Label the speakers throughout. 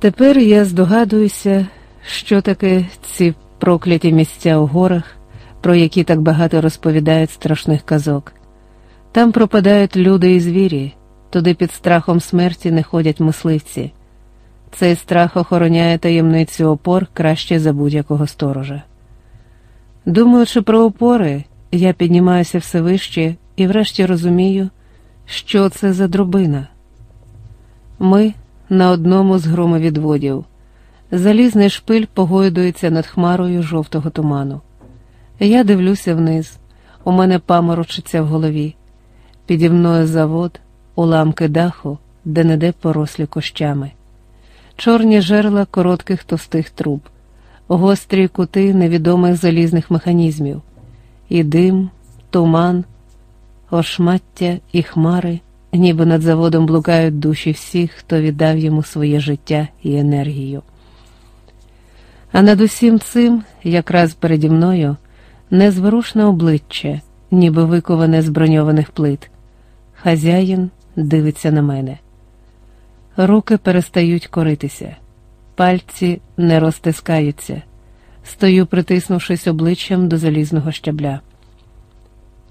Speaker 1: Тепер я здогадуюся, що таке ці прокляті місця у горах, про які так багато розповідають страшних казок. Там пропадають люди і звірі, туди під страхом смерті не ходять мисливці. Цей страх охороняє таємницю опор краще за будь-якого сторожа. Думаючи про опори, я піднімаюся все вище і врешті розумію, що це за дробина. Ми на одному з громовідводів. Залізний шпиль погойдується над хмарою жовтого туману. Я дивлюся вниз, у мене паморочиться в голові. Піді мною завод, уламки даху, де неде порослі кощами, чорні жерла коротких товстих труб, гострі кути невідомих залізних механізмів, і дим, туман, ошмаття і хмари, ніби над заводом блукають душі всіх, хто віддав йому своє життя і енергію. А над усім цим, якраз переді мною, незворушне обличчя, ніби виковане з броньованих плит. Хазяїн дивиться на мене. Руки перестають коритися, пальці не розтискаються. Стою, притиснувшись обличчям до залізного щабля.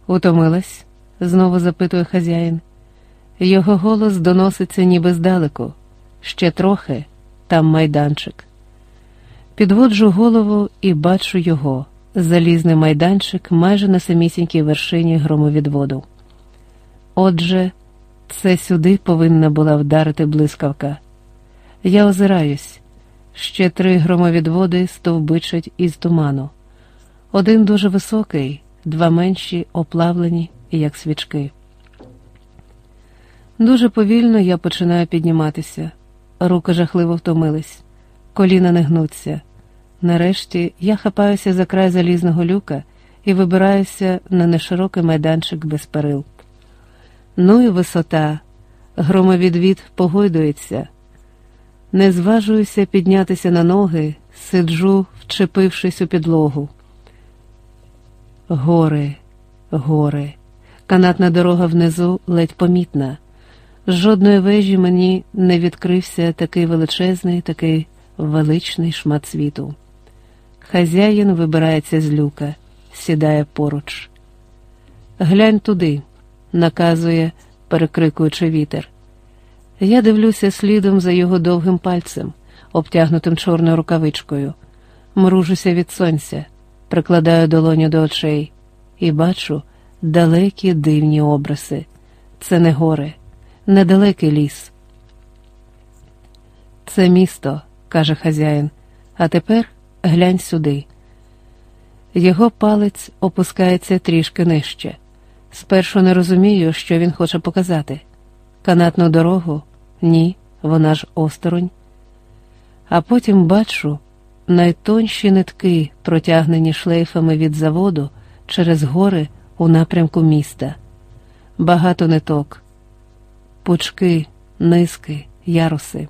Speaker 1: Утомилась? знову запитує хазяїн. Його голос доноситься ніби здалеку. Ще трохи, там майданчик. Підводжу голову і бачу його, залізний майданчик майже на самісінькій вершині громовідводу. Отже, це сюди повинна була вдарити блискавка. Я озираюсь, ще три громовідводи стовбичать із туману. Один дуже високий, два менші, оплавлені, як свічки. Дуже повільно я починаю підніматися, руки жахливо втомились, коліна не гнуться. Нарешті я хапаюся за край залізного люка і вибираюся на неширокий майданчик без перил. Ну і висота, громовідвід погойдується. Не зважуюся піднятися на ноги, сиджу, вчепившись у підлогу. Гори, гори, канатна дорога внизу ледь помітна. З жодної вежі мені не відкрився такий величезний, такий величний шмат світу. Хазяїн вибирається з люка, сідає поруч. Глянь туди, наказує, перекрикуючи вітер. Я дивлюся слідом за його довгим пальцем, обтягнутим чорною рукавичкою, мружуся від сонця, прикладаю долоню до очей і бачу далекі дивні образи. Це не гори, недалекий ліс. Це місто, каже хазяїн, а тепер глянь сюди. Його палець опускається трішки нижче. Спершу не розумію, що він хоче показати. Канатну дорогу? Ні, вона ж осторонь. А потім бачу найтонші нитки, протягнені шлейфами від заводу через гори у напрямку міста. Багато ниток, пучки, низки, яруси.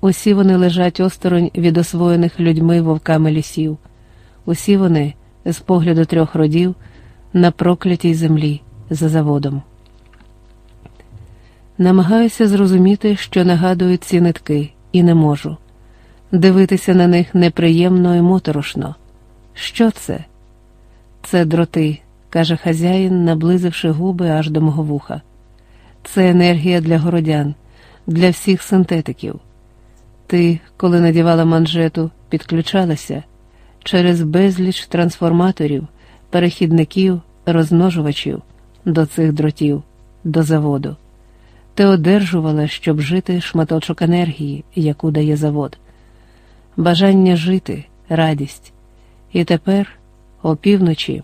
Speaker 1: Усі вони лежать осторонь від освоєних людьми вовками лісів, усі вони, з погляду трьох родів, на проклятій землі за заводом. Намагаюся зрозуміти, що нагадують ці нитки, і не можу. Дивитися на них неприємно і моторошно. Що це? Це дроти, каже хазяїн, наблизивши губи аж до мого вуха. Це енергія для городян, для всіх синтетиків. Ти, коли надівала манжету, підключалася через безліч трансформаторів, перехідників, розмножувачів до цих дротів, до заводу. Ти одержувала, щоб жити шматочок енергії, яку дає завод, бажання жити, радість. І тепер, опівночі,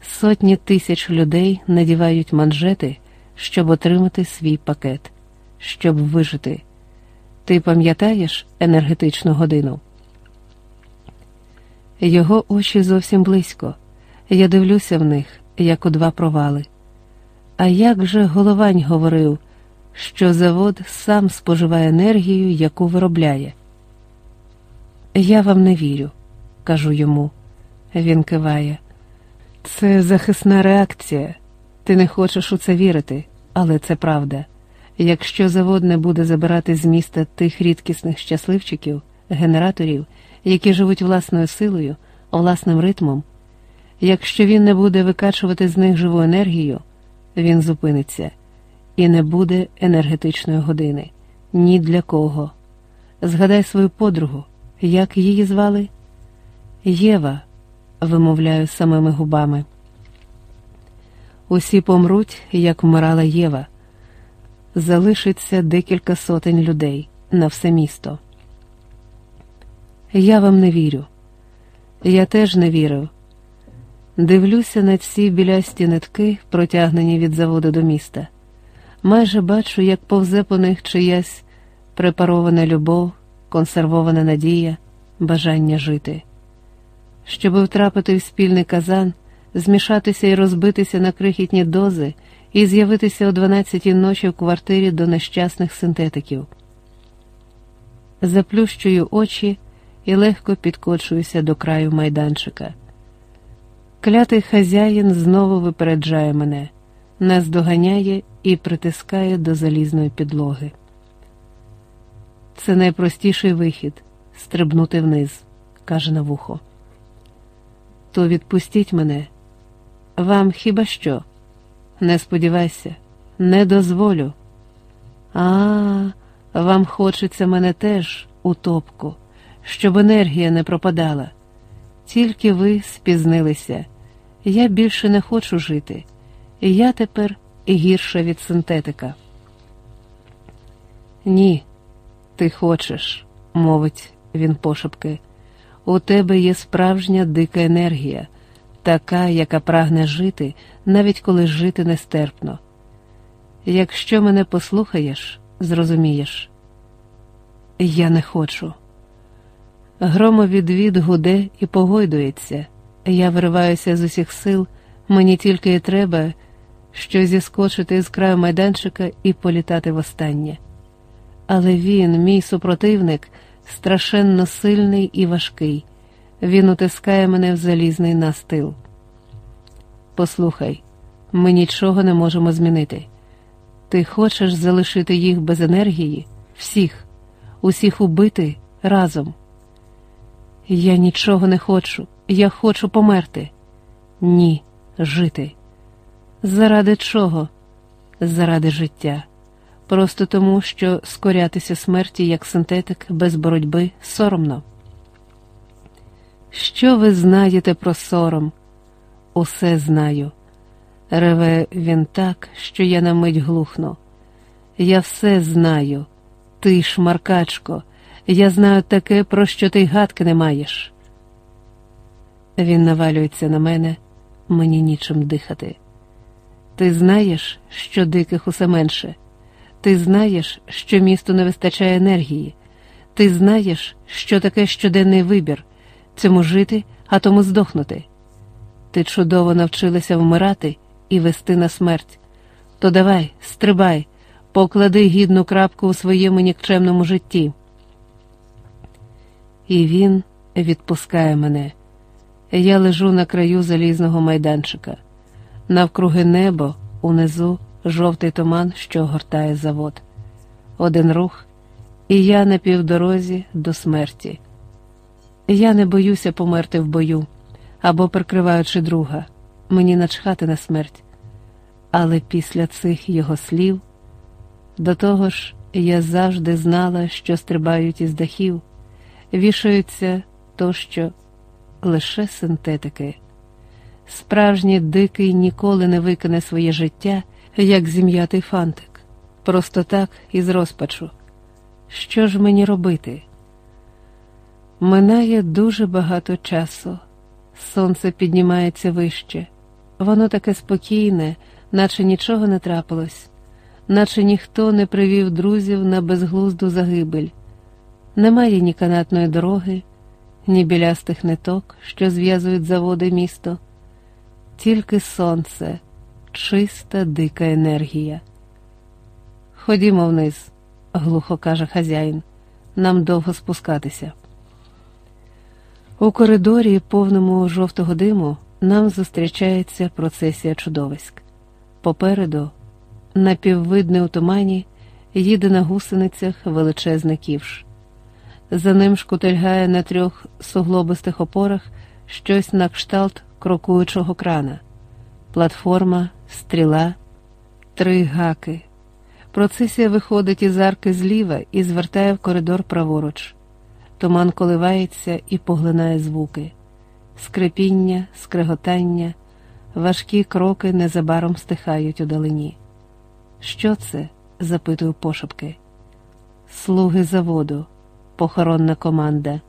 Speaker 1: сотні тисяч людей надівають манжети, щоб отримати свій пакет, щоб вижити. Ти пам'ятаєш енергетичну годину? Його очі зовсім близько. Я дивлюся в них, як у два провали. А як же головань говорив, що завод сам споживає енергію, яку виробляє? Я вам не вірю, кажу йому. Він киває. Це захисна реакція. Ти не хочеш у це вірити, але це правда. Якщо завод не буде забирати з міста тих рідкісних щасливчиків, генераторів, які живуть власною силою, власним ритмом, якщо він не буде викачувати з них живу енергію, він зупиниться і не буде енергетичної години ні для кого. Згадай свою подругу, як її звали? Єва, вимовляю самими губами. Усі помруть, як вмирала Єва. Залишиться декілька сотень людей на все місто. Я вам не вірю. Я теж не вірив. Дивлюся на ці білясті нитки, протягнені від заводу до міста. Майже бачу, як повзе по них чиясь препарована любов, консервована надія, бажання жити. Щоби втрапити в спільний казан, змішатися і розбитися на крихітні дози і з'явитися о 12-й ночі в квартирі до нещасних синтетиків. Заплющую очі і легко підкочуюся до краю майданчика. Клятий хазяїн знову випереджає мене, нас доганяє і притискає до залізної підлоги. Це найпростіший вихід стрибнути вниз, каже на вухо. То відпустіть мене. Вам хіба що? Не сподівайся, не дозволю. А, вам хочеться мене теж у топку, щоб енергія не пропадала. Тільки ви спізнилися. Я більше не хочу жити. Я тепер гірша від синтетика. Ні, ти хочеш, мовить він пошепки. У тебе є справжня дика енергія, така, яка прагне жити, навіть коли жити нестерпно. Якщо мене послухаєш, зрозумієш, я не хочу. Громовідвід гуде і погойдується. Я вириваюся з усіх сил, мені тільки і треба, що зіскочити з краю майданчика і політати востаннє. Але він, мій супротивник, страшенно сильний і важкий. Він утискає мене в залізний настил. Послухай, ми нічого не можемо змінити. Ти хочеш залишити їх без енергії, всіх, усіх убити разом. Я нічого не хочу, я хочу померти. Ні, жити. Заради чого? Заради життя. Просто тому, що скорятися смерті як синтетик без боротьби соромно. Що ви знаєте про сором? Усе знаю. Реве він так, що я на мить глухну. Я все знаю, ти, шмаркачко, я знаю таке, про що ти гадки не маєш. Він навалюється на мене, мені нічим дихати. Ти знаєш, що диких усе менше. Ти знаєш, що місту не вистачає енергії. Ти знаєш, що таке щоденний вибір цьому жити, а тому здохнути. Ти чудово навчилася вмирати і вести на смерть. То давай, стрибай, поклади гідну крапку у своєму нікчемному житті. І він відпускає мене. Я лежу на краю залізного майданчика, навкруги небо, унизу жовтий туман, що огортає завод. Один рух, і я на півдорозі до смерті. Я не боюся померти в бою або прикриваючи друга, мені начхати на смерть. Але після цих його слів, до того ж, я завжди знала, що стрибають із дахів, вішаються тощо лише синтетики. Справжній дикий ніколи не викине своє життя, як зім'ятий фантик, просто так із розпачу. Що ж мені робити? Минає дуже багато часу. Сонце піднімається вище, воно таке спокійне, наче нічого не трапилось, наче ніхто не привів друзів на безглузду загибель. Немає ні канатної дороги, ні білястих ниток, що зв'язують заводи місто, тільки сонце, чиста дика енергія. Ходімо вниз, глухо каже хазяїн, нам довго спускатися. У коридорі, повному жовтого диму, нам зустрічається процесія чудовиськ. Попереду, напіввидне у тумані, їде на гусеницях величезний ківш. За ним шкутильгає на трьох суглобистих опорах щось на кшталт крокуючого крана, платформа, стріла, три гаки. Процесія виходить із арки зліва і звертає в коридор праворуч. Туман коливається і поглинає звуки, скрипіння, скреготання, важкі кроки незабаром стихають у долині. Що це? запитую пошепки. Слуги заводу, похоронна команда.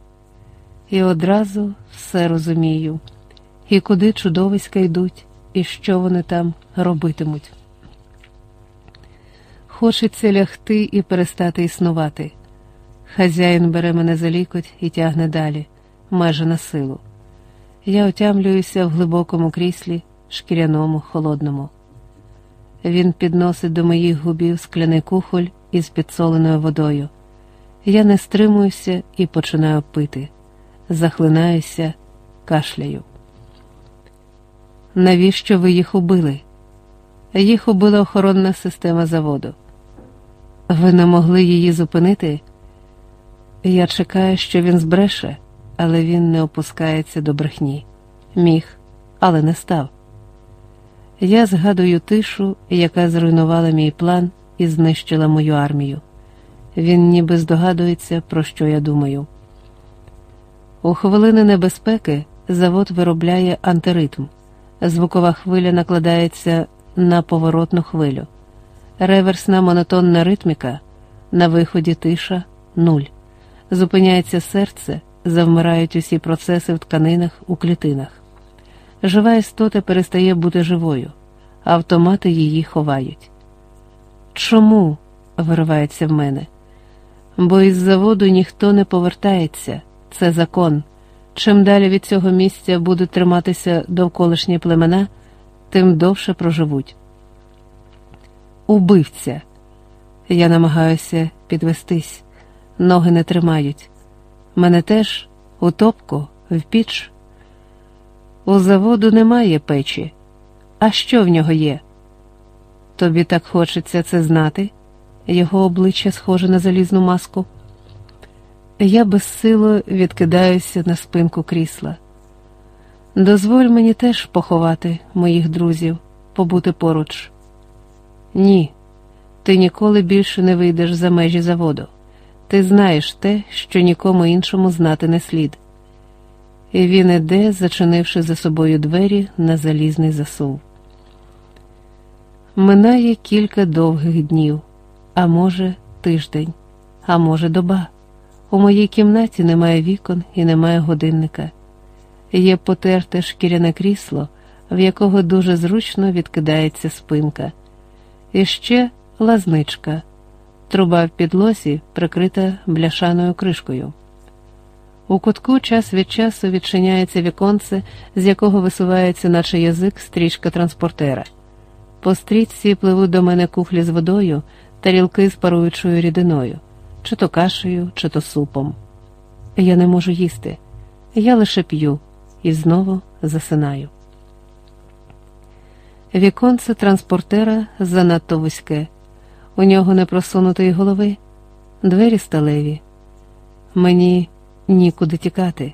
Speaker 1: І одразу все розумію, і куди чудовиська йдуть, і що вони там робитимуть. Хочеться лягти і перестати існувати. Хазяїн бере мене за лікоть і тягне далі, майже на силу. Я отямлююся в глибокому кріслі, шкіряному, холодному. Він підносить до моїх губів скляний кухоль із підсоленою водою. Я не стримуюся і починаю пити, захлинаюся, кашляю. Навіщо ви їх убили? Їх убила охоронна система заводу. Ви не могли її зупинити? Я чекаю, що він збреше, але він не опускається до брехні. Міг, але не став. Я згадую тишу, яка зруйнувала мій план і знищила мою армію. Він ніби здогадується, про що я думаю. У хвилини небезпеки завод виробляє антиритм. Звукова хвиля накладається на поворотну хвилю. Реверсна монотонна ритміка, на виході тиша нуль. Зупиняється серце, завмирають усі процеси в тканинах, у клітинах. Жива істота перестає бути живою, автомати її ховають. Чому? виривається в мене. Бо із заводу ніхто не повертається, це закон. Чим далі від цього місця будуть триматися довколишні племена, тим довше проживуть. Убивця. Я намагаюся підвестись, ноги не тримають. Мене теж у топку, в піч. У заводу немає печі. А що в нього є? Тобі так хочеться це знати? Його обличчя схоже на залізну маску. Я безсило відкидаюся на спинку крісла. Дозволь мені теж поховати моїх друзів, побути поруч. Ні, ти ніколи більше не вийдеш за межі заводу. Ти знаєш те, що нікому іншому знати не слід. І він іде, зачинивши за собою двері на залізний засув. Минає кілька довгих днів, а може, тиждень, а може, доба. У моїй кімнаті немає вікон і немає годинника. Є потерте шкіряне крісло, в якого дуже зручно відкидається спинка. І ще лазничка, труба в підлозі, прикрита бляшаною кришкою. У кутку час від часу відчиняється віконце, з якого висувається, наче язик, стрічка транспортера. По стрічці пливуть до мене кухлі з водою, тарілки з паруючою рідиною, чи то кашею, чи то супом. Я не можу їсти, я лише п'ю і знову засинаю. Віконце транспортера занадто вузьке, у нього не просунутої голови, двері сталеві. Мені нікуди тікати.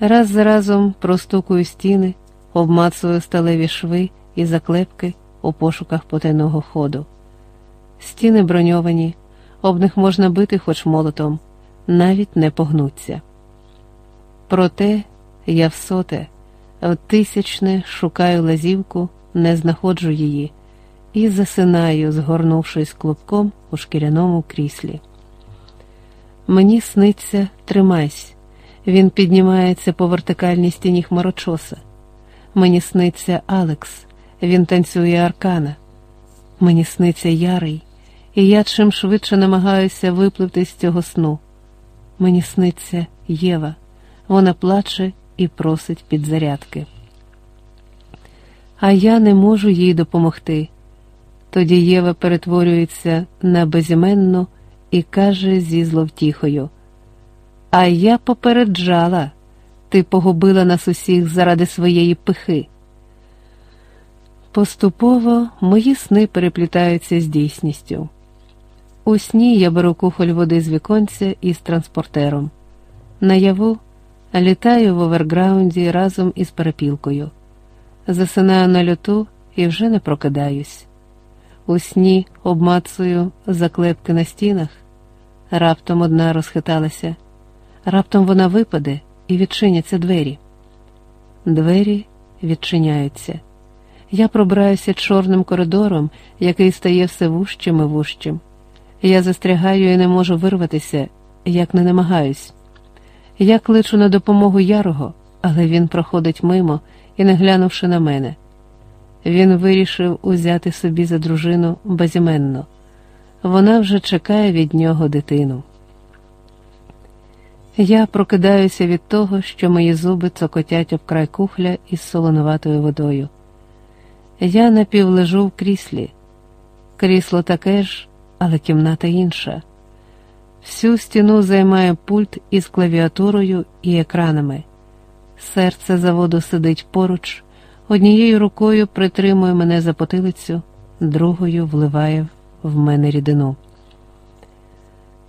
Speaker 1: Раз за разом простукую стіни, обмацую сталеві шви і заклепки у пошуках потайного ходу. Стіни броньовані, об них можна бити хоч молотом, навіть не погнуться. Проте я в соте, в тисячне шукаю лазівку не знаходжу її і засинаю, згорнувшись клубком у шкіряному кріслі. Мені сниться, тримайся, він піднімається по вертикальній стіні хмарочоса. Мені сниться Алекс, він танцює аркана. Мені сниться ярий, і я чим швидше намагаюся випливти з цього сну. Мені сниться Єва, вона плаче і просить підзарядки а я не можу їй допомогти. Тоді Єва перетворюється на безіменну і каже зі зловтіхою: А я попереджала, ти погубила нас усіх заради своєї пихи. Поступово мої сни переплітаються з дійсністю. У сні я беру кухоль води з віконця із транспортером. Наяву літаю в оверграунді разом із перепілкою. Засинаю на льоту і вже не прокидаюсь. У сні обмацую заклепки на стінах. Раптом одна розхиталася, раптом вона випаде і відчиняться двері. Двері відчиняються. Я пробираюся чорним коридором, який стає все вужчим і вужчим. Я застрягаю і не можу вирватися, як не намагаюсь. Я кличу на допомогу ярого, але він проходить мимо і, не глянувши на мене. Він вирішив узяти собі за дружину безіменно. Вона вже чекає від нього дитину. Я прокидаюся від того, що мої зуби цокотять об край кухля із солонуватою водою. Я напівлежу в кріслі. Крісло таке ж, але кімната інша. Всю стіну займає пульт із клавіатурою і екранами. Серце заводу сидить поруч, однією рукою притримує мене за потилицю, другою вливає в мене рідину.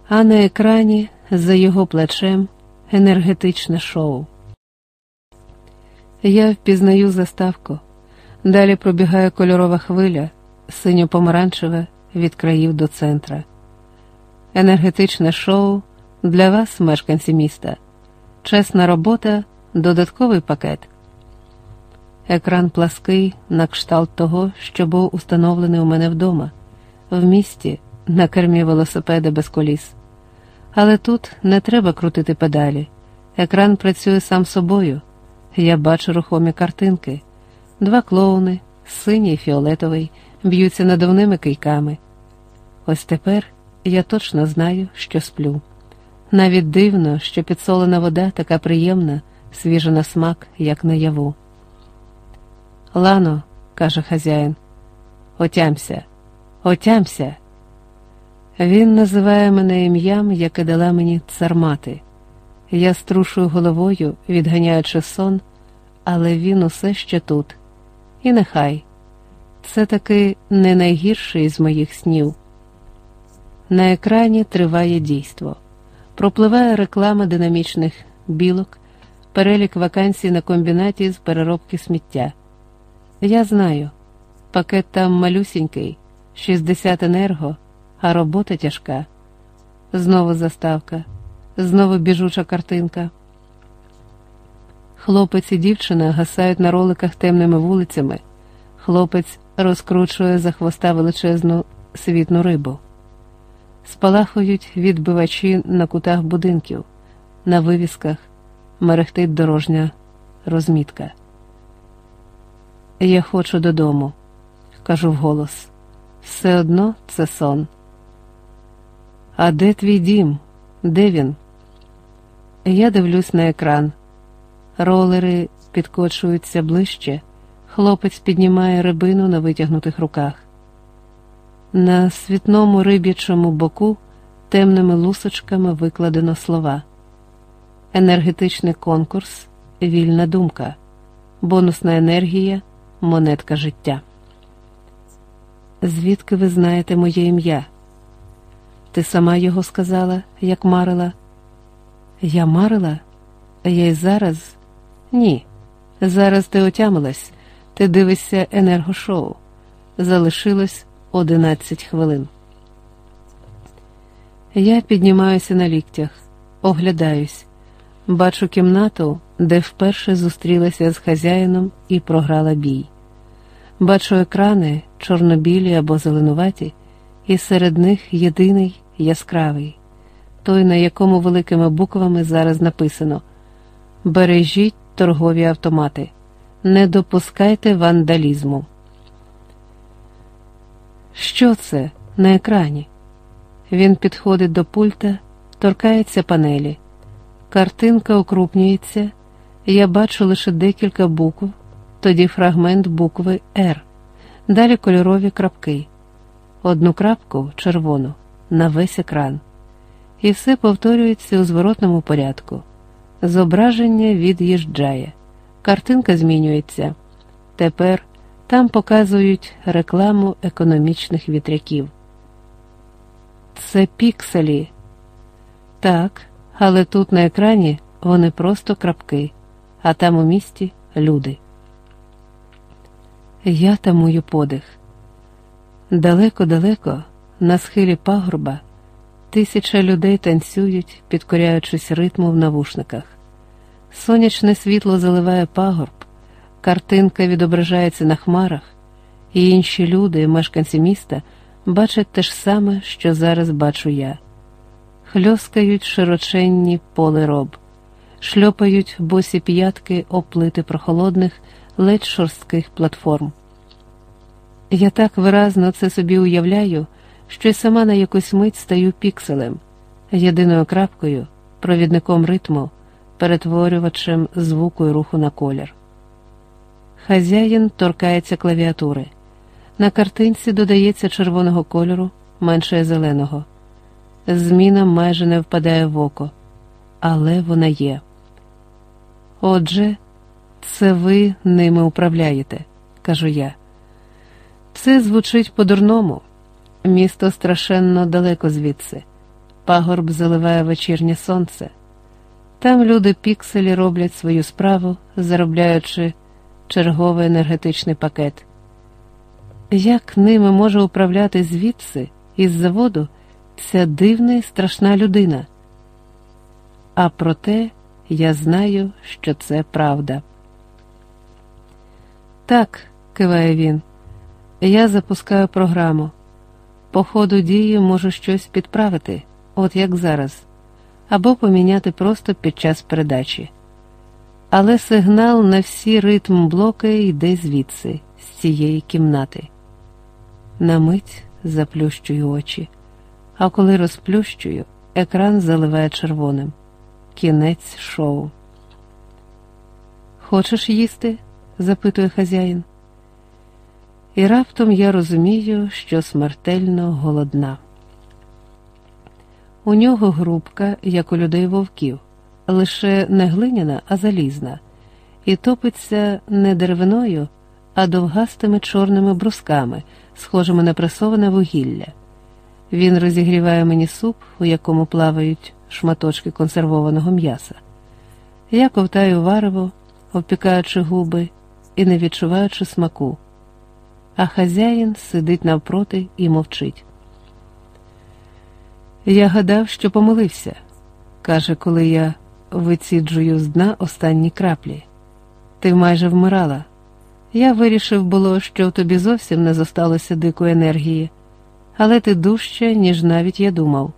Speaker 1: А на екрані за його плечем енергетичне шоу. Я впізнаю заставку. Далі пробігає кольорова хвиля, синьо-помаранчеве від країв до центра. Енергетичне шоу для вас, мешканці міста, чесна робота, додатковий пакет. Екран плаский на кшталт того, що був установлений у мене вдома, в місті, на кермі велосипеда без коліс. Але тут не треба крутити педалі. Екран працює сам собою. Я бачу рухомі картинки. Два клоуни, синій і фіолетовий, б'ються надувними кийками. Ось тепер я точно знаю, що сплю. Навіть дивно, що підсолена вода така приємна, свіжа на смак, як наяву. Лано, каже хазяїн, отямся, отямся. Він називає мене ім'ям, яке дала мені цармати. Я струшую головою, відганяючи сон, але він усе ще тут. І нехай це таки не найгірший з моїх снів. На екрані триває дійство. Пропливає реклама динамічних білок, перелік вакансій на комбінаті з переробки сміття. Я знаю, пакет там малюсінький, 60 енерго, а робота тяжка. Знову заставка, знову біжуча картинка. Хлопець і дівчина гасають на роликах темними вулицями. Хлопець розкручує за хвоста величезну світну рибу. Спалахують відбивачі на кутах будинків, на вивісках мерехтить дорожня розмітка. Я хочу додому, кажу вголос. Все одно це сон. А де твій дім? Де він? Я дивлюсь на екран. Ролери підкочуються ближче, хлопець піднімає рибину на витягнутих руках. На світному риб'ячому боку темними лусочками викладено слова. Енергетичний конкурс, вільна думка, бонусна енергія, монетка життя. Звідки ви знаєте моє ім'я? Ти сама його сказала, як марила? Я марила? Я й зараз. Ні. Зараз ти отямилась, ти дивишся енергошоу. Залишилось 11 хвилин. Я піднімаюся на ліктях, оглядаюсь, бачу кімнату, де вперше зустрілася з хазяїном і програла бій. Бачу екрани, чорнобілі або зеленуваті, і серед них єдиний яскравий, той, на якому великими буквами зараз написано Бережіть торгові автомати, не допускайте вандалізму. Що це на екрані? Він підходить до пульта, торкається панелі. Картинка окрупнюється, я бачу лише декілька букв, тоді фрагмент букви Р, далі кольорові крапки, одну крапку червону на весь екран. І все повторюється у зворотному порядку. Зображення від'їжджає, картинка змінюється. Тепер там показують рекламу економічних вітряків. Це пікселі. Так, але тут на екрані вони просто крапки, а там у місті люди. Я тамую подих. Далеко-далеко, на схилі пагорба, тисяча людей танцюють, підкоряючись ритму в навушниках. Сонячне світло заливає пагорб, картинка відображається на хмарах, і інші люди, мешканці міста, бачать те ж саме, що зараз бачу я. Хльоскають широченні поле роб, шльопають босі п'ятки оплити прохолодних, ледь шорстких платформ. Я так виразно це собі уявляю, що й сама на якусь мить стаю пікселем, єдиною крапкою, провідником ритму, перетворювачем звуку і руху на колір. Хазяїн торкається клавіатури. На картинці додається червоного кольору, менше зеленого. Зміна майже не впадає в око, але вона є. Отже, це ви ними управляєте, кажу я. Це звучить по-дурному. Місто страшенно далеко звідси. Пагорб заливає вечірнє сонце. Там люди пікселі роблять свою справу, заробляючи черговий енергетичний пакет. Як ними може управляти звідси, із заводу, ця дивна і страшна людина? А проте я знаю, що це правда. Так, киває він, я запускаю програму. По ходу дії можу щось підправити, от як зараз, або поміняти просто під час передачі. Але сигнал на всі ритм блоки йде звідси, з цієї кімнати. На мить заплющую очі, а коли розплющую, екран заливає червоним. Кінець шоу. Хочеш їсти? Запитує хазяїн. І раптом я розумію, що смертельно голодна. У нього грубка, як у людей вовків, лише не глиняна, а залізна, і топиться не деревиною, а довгастими чорними брусками, схожими на пресоване вугілля. Він розігріває мені суп, у якому плавають шматочки консервованого м'яса. Я ковтаю варево, обпікаючи губи і не відчуваючи смаку, а хазяїн сидить навпроти і мовчить. Я гадав, що помилився, каже, коли я виціджую з дна останні краплі. Ти майже вмирала. Я вирішив було, що в тобі зовсім не зосталося дикої енергії, але ти дужче, ніж навіть я думав.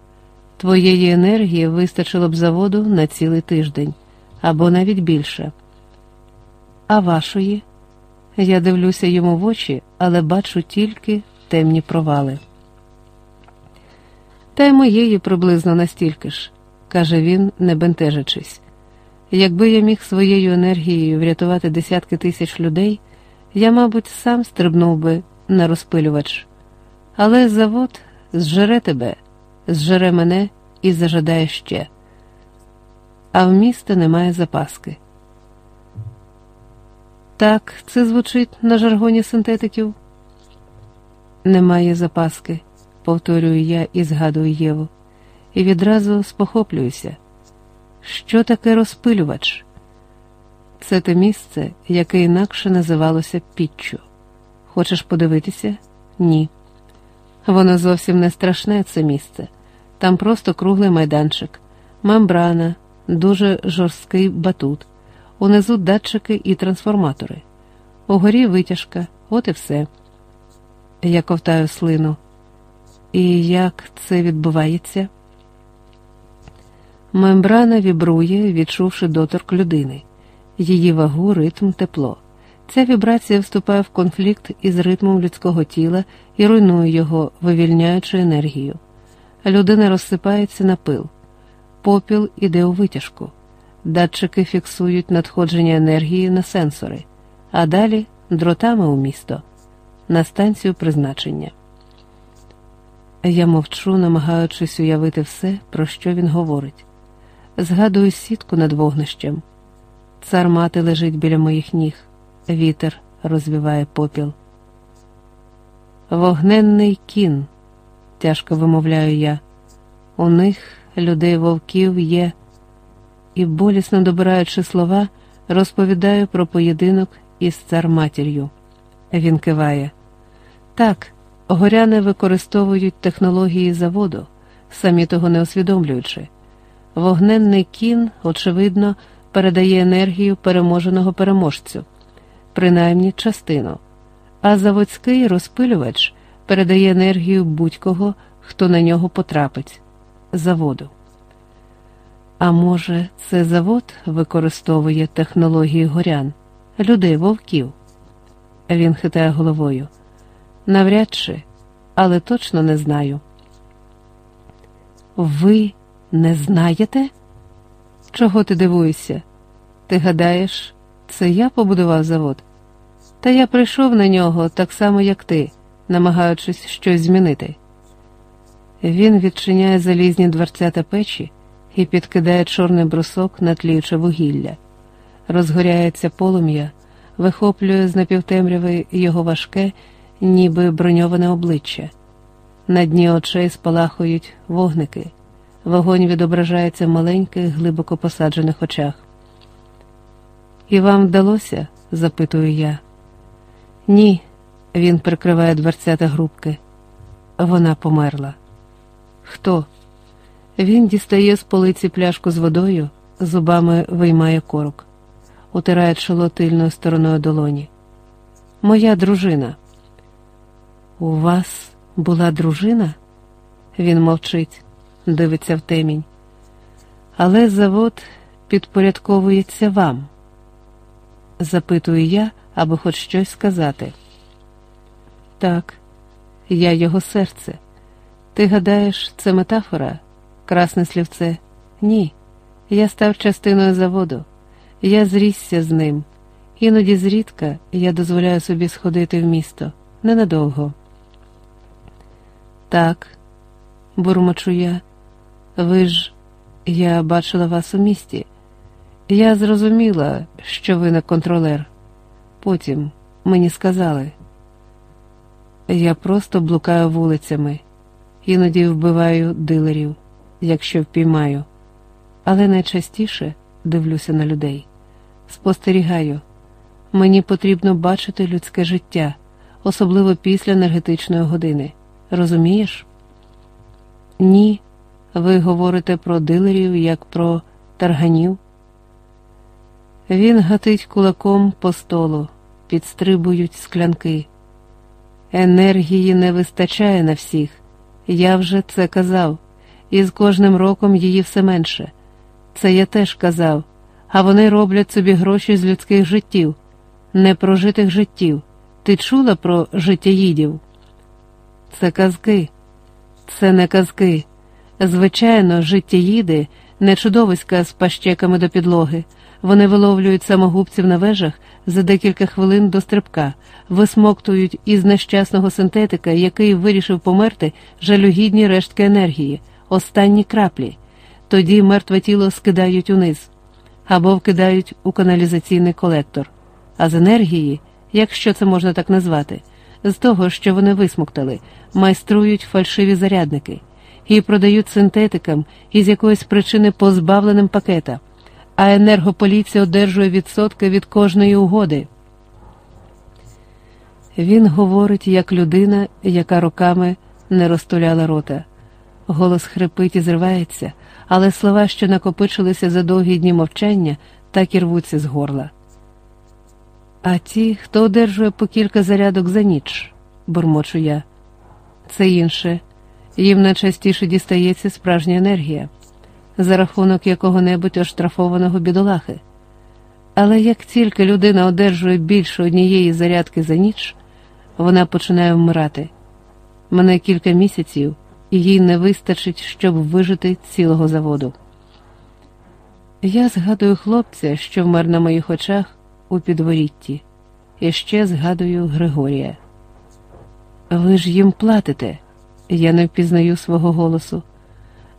Speaker 1: Твоєї енергії вистачило б заводу на цілий тиждень або навіть більше. А вашої? Я дивлюся йому в очі, але бачу тільки темні провали. Та й моєї приблизно настільки ж, каже він, не бентежачись. Якби я міг своєю енергією врятувати десятки тисяч людей, я, мабуть, сам стрибнув би на розпилювач. Але завод зжере тебе, зжере мене і зажадає ще. А в міста немає запаски. Так, це звучить на жаргоні синтетиків. Немає запаски, повторюю я і згадую Єву, і відразу спохоплююся. Що таке розпилювач? Це те місце, яке інакше називалося Піччю. Хочеш подивитися? Ні. Воно зовсім не страшне, це місце. Там просто круглий майданчик, мембрана, дуже жорсткий батут, унизу датчики і трансформатори. Угорі витяжка, от і все. Я ковтаю слину. І як це відбувається? Мембрана вібрує, відчувши доторк людини, її вагу, ритм, тепло. Ця вібрація вступає в конфлікт із ритмом людського тіла і руйнує його, вивільняючи енергію. Людина розсипається на пил, попіл іде у витяжку, датчики фіксують надходження енергії на сенсори, а далі дротами у місто, на станцію призначення. Я мовчу, намагаючись уявити все, про що він говорить. Згадую сітку над вогнищем. Цар мати лежить біля моїх ніг, вітер розвіває попіл. Вогненний кін, тяжко вимовляю я. У них, людей вовків, є, і, болісно добираючи слова, розповідаю про поєдинок із цар матір'ю. Він киває. Так, горяни використовують технології заводу, самі того не усвідомлюючи. Вогненний кін, очевидно, передає енергію переможеного переможцю, принаймні частину, а заводський розпилювач передає енергію будь-кого, хто на нього потрапить заводу. А може, це завод використовує технології горян, людей вовків? Він хитає головою. Навряд чи, але точно не знаю. Ви не знаєте? Чого ти дивуєшся? Ти гадаєш, це я побудував завод? Та я прийшов на нього так само, як ти, намагаючись щось змінити. Він відчиняє залізні дверця та печі і підкидає чорний брусок на тліюче вугілля. Розгоряється полум'я, вихоплює з напівтемряви його важке, ніби броньоване обличчя. На дні очей спалахують вогники. Вогонь відображається в маленьких, глибоко посаджених очах. І вам вдалося? запитую я. Ні, він прикриває дверцята грубки. Вона померла. Хто? Він дістає з полиці пляшку з водою, зубами виймає корок, утирає чоло тильною стороною долоні. Моя дружина. У вас була дружина? Він мовчить, дивиться в темінь. Але завод підпорядковується вам. Запитую я, аби хоч щось сказати. Так, я його серце. Ти гадаєш, це метафора? Красне слівце? Ні. Я став частиною заводу, я зрісся з ним. Іноді зрідка я дозволяю собі сходити в місто ненадовго. Так, бурмочу я, ви ж я бачила вас у місті. Я зрозуміла, що ви не контролер. Потім мені сказали. Я просто блукаю вулицями, іноді вбиваю дилерів, якщо впіймаю, але найчастіше дивлюся на людей. Спостерігаю, мені потрібно бачити людське життя, особливо після енергетичної години. Розумієш? Ні, ви говорите про дилерів як про тарганів. Він гатить кулаком по столу, підстрибують склянки. Енергії не вистачає на всіх. Я вже це казав, і з кожним роком її все менше. Це я теж казав, а вони роблять собі гроші з людських життів, непрожитих життів. Ти чула про життєїдів? Це казки, це не казки. Звичайно, життєїди не чудовиська з пащеками до підлоги. Вони виловлюють самогубців на вежах за декілька хвилин до стрибка, висмоктують із нещасного синтетика, який вирішив померти жалюгідні рештки енергії, останні краплі. Тоді мертве тіло скидають униз або вкидають у каналізаційний колектор. А з енергії, якщо це можна так назвати, з того, що вони висмоктали, майструють фальшиві зарядники і продають синтетикам із якоїсь причини позбавленим пакета а енергополіція одержує відсотки від кожної угоди. Він говорить як людина, яка роками не розтуляла рота. Голос хрипить і зривається, але слова, що накопичилися за довгі дні мовчання, так і рвуться з горла. А ті, хто одержує по кілька зарядок за ніч, бурмочу я, це інше, їм найчастіше дістається справжня енергія за рахунок якого-небудь оштрафованого бідолахи. Але як тільки людина одержує більше однієї зарядки за ніч, вона починає вмирати. Мене кілька місяців, і їй не вистачить, щоб вижити цілого заводу. Я згадую хлопця, що вмер на моїх очах у підворітті, і ще згадую Григорія. Ви ж їм платите, я не впізнаю свого голосу.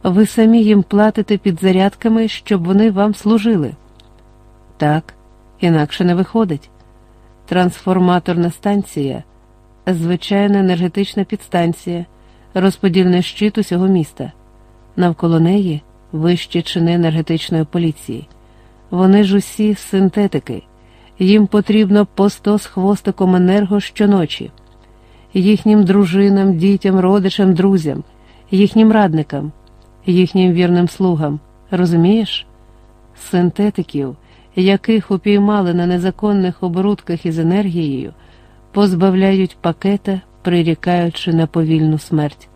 Speaker 1: Ви самі їм платите під зарядками, щоб вони вам служили. Так, інакше не виходить. Трансформаторна станція, звичайна енергетична підстанція, розподільний щит усього міста. навколо неї вищі чини енергетичної поліції. Вони ж усі синтетики, їм потрібно по сто з хвостиком енерго щоночі, їхнім дружинам, дітям, родичам, друзям, їхнім радникам, їхнім вірним слугам. Розумієш? Синтетиків, яких упіймали на незаконних оборудках із енергією, позбавляють пакета, прирікаючи на повільну смерть,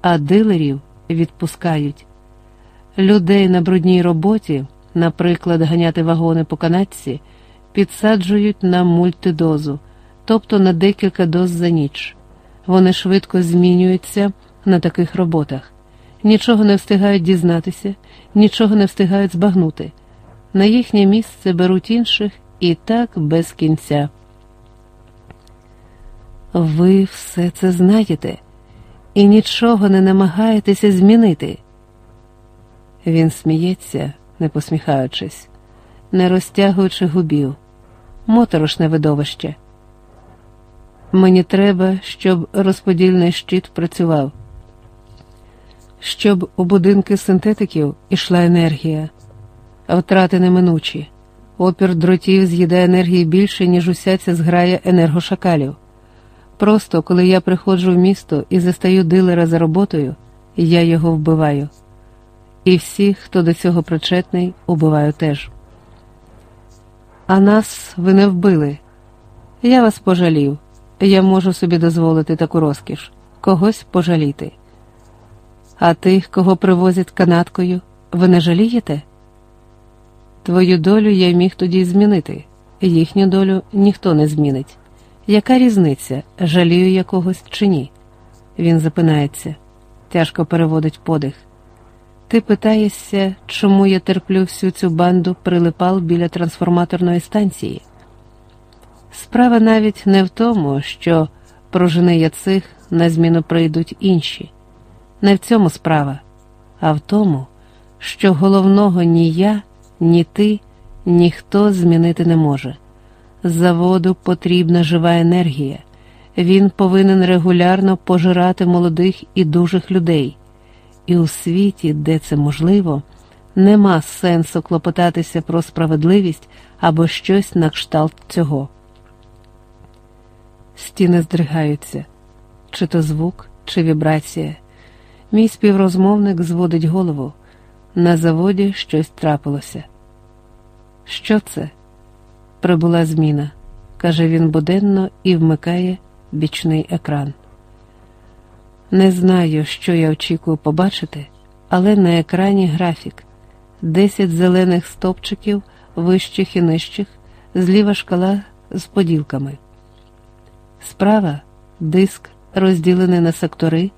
Speaker 1: а дилерів відпускають. Людей на брудній роботі, наприклад, ганяти вагони по канатці, підсаджують на мультидозу, тобто на декілька доз за ніч. Вони швидко змінюються на таких роботах, нічого не встигають дізнатися, нічого не встигають збагнути. На їхнє місце беруть інших і так без кінця. Ви все це знаєте і нічого не намагаєтеся змінити. Він сміється, не посміхаючись, не розтягуючи губів, моторошне видовище. Мені треба, щоб розподільний щит працював, щоб у будинки синтетиків ішла енергія, втрати неминучі. Опір дротів з'їдає енергії більше, ніж уся ця зграя енергошакалів. Просто коли я приходжу в місто і застаю дилера за роботою, я його вбиваю. І всіх, хто до цього причетний, убиваю теж. А нас ви не вбили. Я вас пожалів. Я можу собі дозволити таку розкіш, когось пожаліти. А тих, кого привозять канаткою, ви не жалієте? Твою долю я міг тоді змінити, їхню долю ніхто не змінить. Яка різниця, жалію я когось чи ні? Він запинається, тяжко переводить подих. Ти питаєшся, чому я терплю всю цю банду прилипал біля трансформаторної станції? Справа навіть не в тому, що прожени я цих на зміну прийдуть інші. Не в цьому справа, а в тому, що головного ні я, ні ти, ніхто змінити не може. Заводу потрібна жива енергія. Він повинен регулярно пожирати молодих і дужих людей. І у світі, де це можливо, нема сенсу клопотатися про справедливість або щось на кшталт цього. Стіни здригаються, чи то звук, чи вібрація. Мій співрозмовник зводить голову. На заводі щось трапилося. Що це? Прибула зміна, каже він буденно і вмикає бічний екран. Не знаю, що я очікую побачити, але на екрані графік: десять зелених стопчиків, вищих і нижчих, зліва шкала з поділками. Справа диск, розділений на сектори,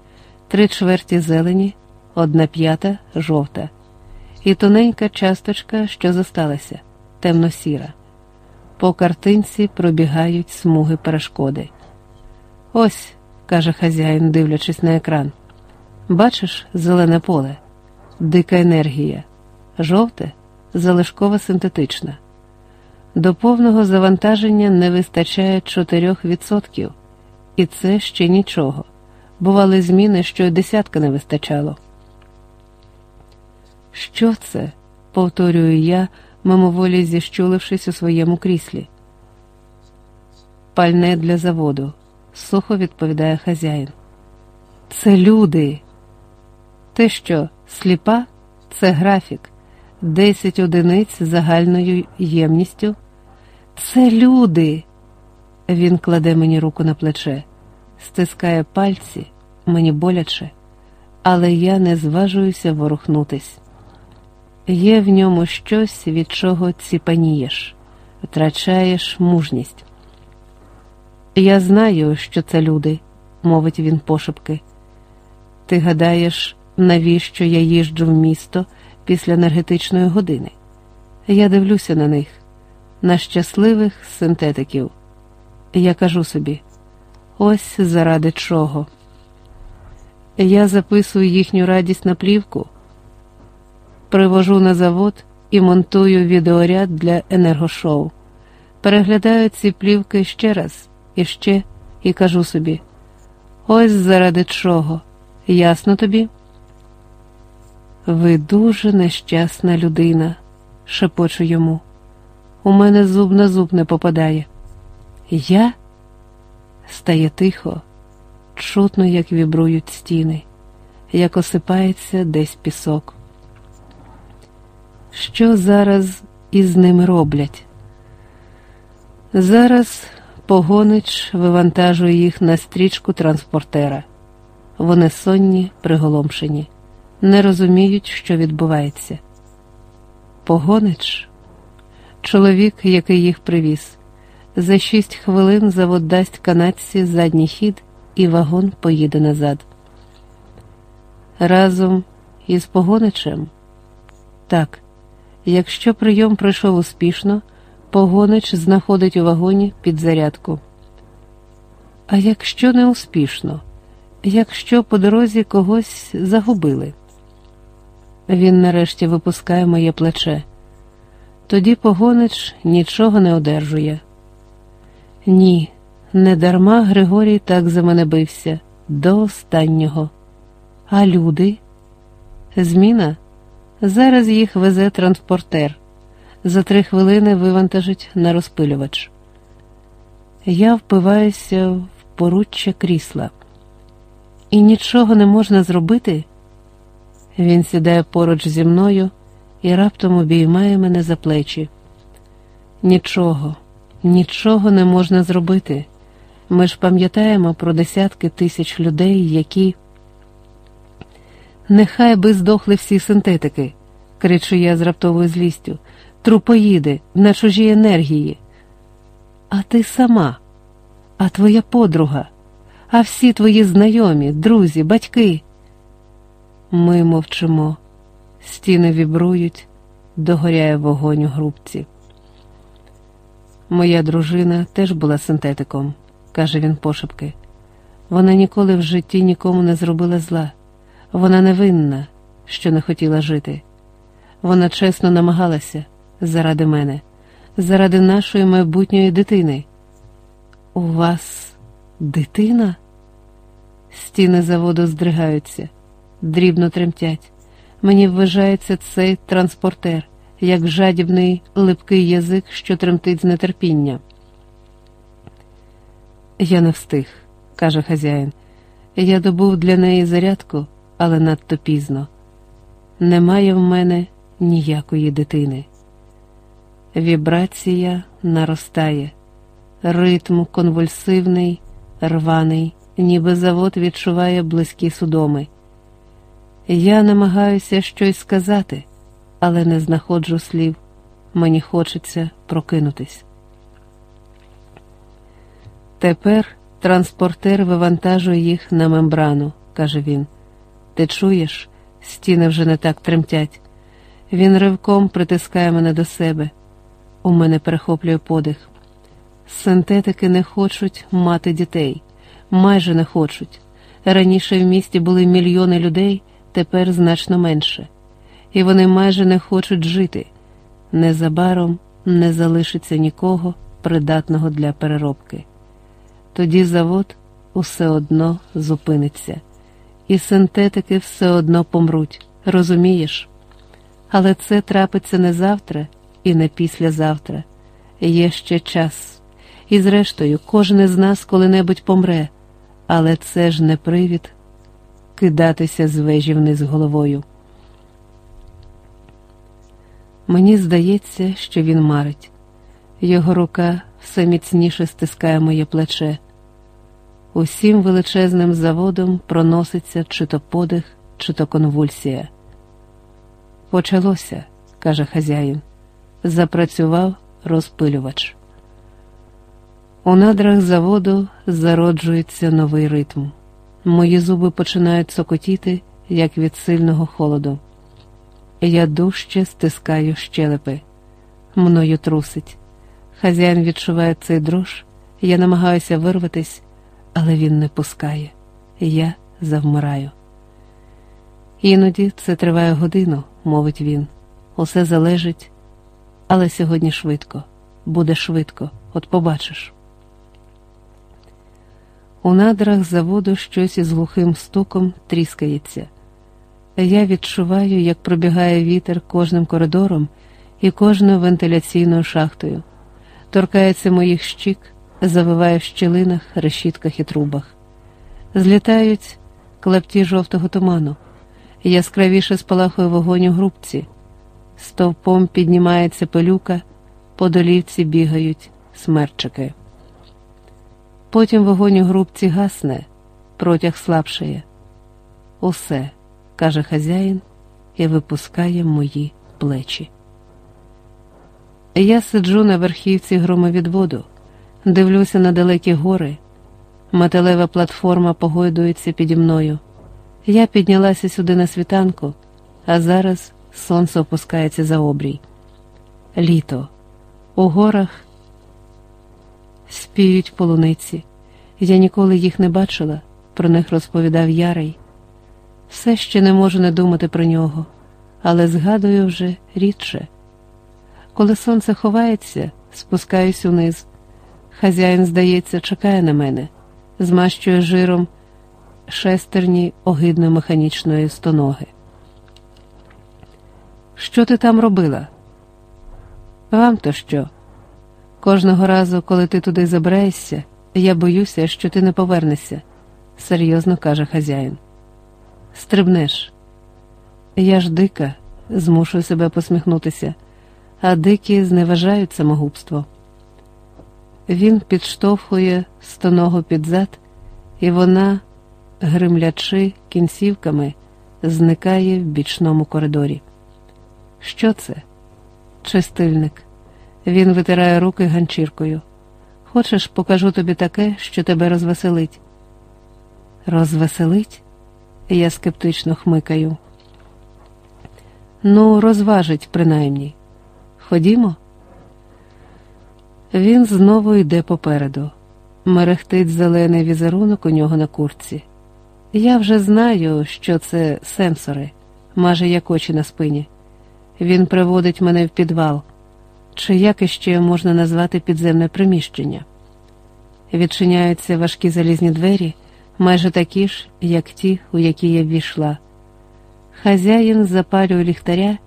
Speaker 1: три чверті зелені, одна п'ята жовта, і тоненька часточка, що зосталася, темно-сіра. По картинці пробігають смуги перешкоди. Ось, каже хазяїн, дивлячись на екран. Бачиш зелене поле, дика енергія, жовте, залишкова синтетична. До повного завантаження не вистачає 4%, і це ще нічого. Бували зміни, що й десятка не вистачало. Що це? повторюю я, мимоволі зіщулившись у своєму кріслі. Пальне для заводу, сухо відповідає хазяїн. Це люди. Те що, сліпа? Це графік, 10 одиниць загальною ємністю. Це люди. Він кладе мені руку на плече, стискає пальці, мені боляче, але я не зважуюся ворухнутись. Є в ньому щось, від чого ціпанієш, втрачаєш мужність. Я знаю, що це люди, мовить він пошепки. Ти гадаєш, навіщо я їжджу в місто після енергетичної години? Я дивлюся на них, на щасливих синтетиків. Я кажу собі: ось заради чого. Я записую їхню радість на плівку привожу на завод і монтую відеоряд для енергошоу. Переглядаю ці плівки ще раз і ще і кажу собі: ось заради чого. Ясно тобі? Ви дуже нещасна людина, шепочу йому. У мене зуб на зуб не попадає. Я стає тихо, чутно, як вібрують стіни, як осипається десь пісок. Що зараз із ними роблять? Зараз погонич вивантажує їх на стрічку транспортера. Вони сонні, приголомшені, не розуміють, що відбувається. Погонич чоловік, який їх привіз. За шість хвилин завод дасть канадці задній хід, і вагон поїде назад. Разом із погоничем? Так, якщо прийом пройшов успішно, погонич знаходить у вагоні підзарядку. А якщо не успішно, якщо по дорозі когось загубили, він нарешті випускає моє плече. Тоді погонич нічого не одержує. Ні, не дарма Григорій так за мене бився до останнього. А люди? Зміна? Зараз їх везе транспортер. За три хвилини вивантажить на розпилювач. Я впиваюся в поруччя крісла. І нічого не можна зробити. Він сідає поруч зі мною і раптом обіймає мене за плечі. Нічого, нічого не можна зробити. Ми ж пам'ятаємо про десятки тисяч людей, які. Нехай би здохли всі синтетики, кричу я з раптовою злістю, трупоїди на чужій енергії. А ти сама, а твоя подруга, а всі твої знайомі, друзі, батьки. Ми мовчимо, стіни вібрують, догоряє вогонь у грубці. Моя дружина теж була синтетиком, каже він пошепки. Вона ніколи в житті нікому не зробила зла. Вона невинна, що не хотіла жити. Вона чесно намагалася заради мене, заради нашої майбутньої дитини. У вас дитина? Стіни заводу здригаються, дрібно тремтять. Мені вважається цей транспортер, як жадібний липкий язик, що тремтить з нетерпіння. Я не встиг, каже хазяїн. Я добув для неї зарядку, але надто пізно. Немає в мене ніякої дитини. Вібрація наростає, ритм конвульсивний, рваний, ніби завод відчуває близькі судоми. Я намагаюся щось сказати, але не знаходжу слів. Мені хочеться прокинутись. Тепер транспортер вивантажує їх на мембрану, каже він. Ти чуєш, стіни вже не так тремтять. Він ривком притискає мене до себе. У мене перехоплює подих. Синтетики не хочуть мати дітей, майже не хочуть. Раніше в місті були мільйони людей, тепер значно менше, і вони майже не хочуть жити. Незабаром не залишиться нікого придатного для переробки. Тоді завод усе одно зупиниться, і синтетики все одно помруть, розумієш? Але це трапиться не завтра і не післязавтра. Є ще час. І, зрештою, кожен із нас коли-небудь помре, але це ж не привід кидатися з вежі вниз головою. Мені здається, що він марить. Його рука все міцніше стискає моє плече. Усім величезним заводом проноситься чи то подих, чи то конвульсія. Почалося, каже хазяїн. Запрацював розпилювач. У надрах заводу зароджується новий ритм. Мої зуби починають сокотіти, як від сильного холоду. Я дужче стискаю щелепи, мною трусить. Хазяїн відчуває цей дрож, я намагаюся вирватись, але він не пускає. Я завмираю. Іноді це триває годину, мовить він. Усе залежить, але сьогодні швидко, буде швидко, от побачиш. У надрах заводу щось із глухим стуком тріскається. я відчуваю, як пробігає вітер кожним коридором і кожною вентиляційною шахтою, торкається моїх щік, завиває в щілинах, решітках і трубах. Злітають клапті жовтого туману, яскравіше спалахує вогонь у грубці, стовпом піднімається пилюка, по долівці бігають смерчики. Потім вогонь у грубці гасне, протяг слабшає. Усе, каже хазяїн і випускає мої плечі. Я сиджу на верхівці громовідводу, дивлюся на далекі гори. Металева платформа погойдується піді мною. Я піднялася сюди на світанку, а зараз сонце опускається за обрій. Літо. У горах спіють полуниці. Я ніколи їх не бачила, про них розповідав Ярий. Все ще не можу не думати про нього, але згадую вже рідше. Коли сонце ховається, спускаюсь униз. Хазяїн, здається, чекає на мене, змащує жиром шестерні огидно механічної стоноги. Що ти там робила? Вам то що? Кожного разу, коли ти туди забираєшся, я боюся, що ти не повернешся, серйозно каже хазяїн. Стрибнеш. Я ж дика, змушую себе посміхнутися, а дикі зневажають самогубство. Він підштовхує стоногу під зад, і вона, гримлячи кінцівками, зникає в бічному коридорі. Що це? Чистильник. Він витирає руки ганчіркою. Хочеш, покажу тобі таке, що тебе розвеселить. Розвеселить? Я скептично хмикаю. Ну, розважить, принаймні. Ходімо. Він знову йде попереду. Мерехтить зелений візерунок у нього на куртці. Я вже знаю, що це сенсори, майже як очі на спині. Він приводить мене в підвал, чи як іще можна назвати підземне приміщення. Відчиняються важкі залізні двері, майже такі ж, як ті, у які я ввійшла. Хазяїн запалює ліхтаря,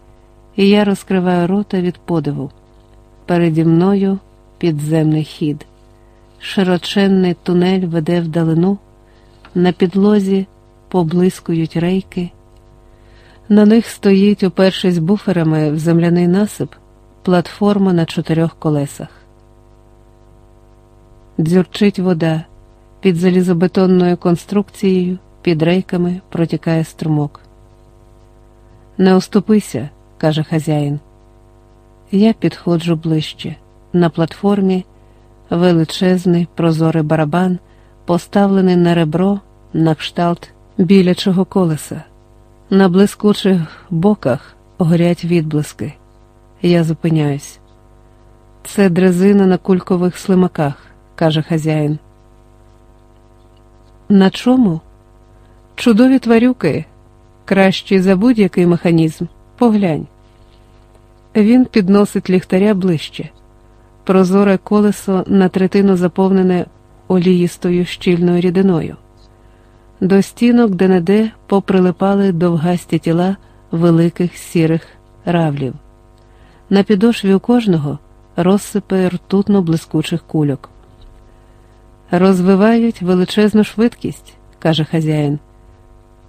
Speaker 1: і я розкриваю рота від подиву. Переді мною підземний хід. Широченний тунель веде вдалину, на підлозі поблискують рейки. На них стоїть, упершись буферами в земляний насип, платформа на чотирьох колесах. Дзюрчить вода, під залізобетонною конструкцією, під рейками протікає струмок. Не оступися, каже хазяїн. Я підходжу ближче. На платформі величезний прозорий барабан, поставлений на ребро на кшталт білячого колеса. На блискучих боках горять відблиски. Я зупиняюсь. Це дрезина на кулькових слимаках, каже хазяїн. На чому? Чудові тварюки, кращі за будь-який механізм. Поглянь. Він підносить ліхтаря ближче. Прозоре колесо на третину заповнене оліїстою щільною рідиною. До стінок де-не-де поприлипали довгасті тіла великих сірих равлів. На підошві у кожного розсипи ртутно блискучих кульок. Розвивають величезну швидкість, каже хазяїн,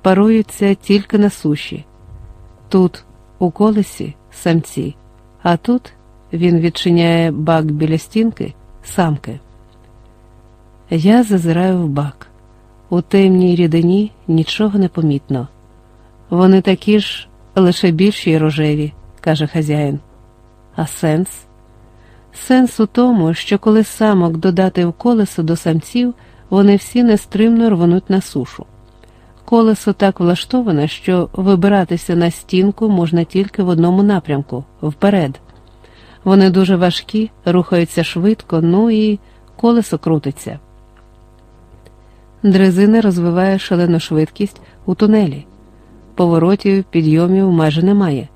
Speaker 1: паруються тільки на суші. Тут, у колесі, самці, а тут він відчиняє бак біля стінки, самки. Я зазираю в бак. У темній рідині нічого не помітно. Вони такі ж, лише більші й рожеві, каже хазяїн. А сенс? Сенс у тому, що коли самок додати в колесо до самців, вони всі нестримно рвонуть на сушу. Колесо так влаштоване, що вибиратися на стінку можна тільки в одному напрямку вперед. Вони дуже важкі, рухаються швидко, ну і колесо крутиться. Дрезина розвиває шалену швидкість у тунелі. Поворотів, підйомів майже немає.